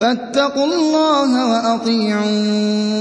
فاتقوا الله وأطيعون.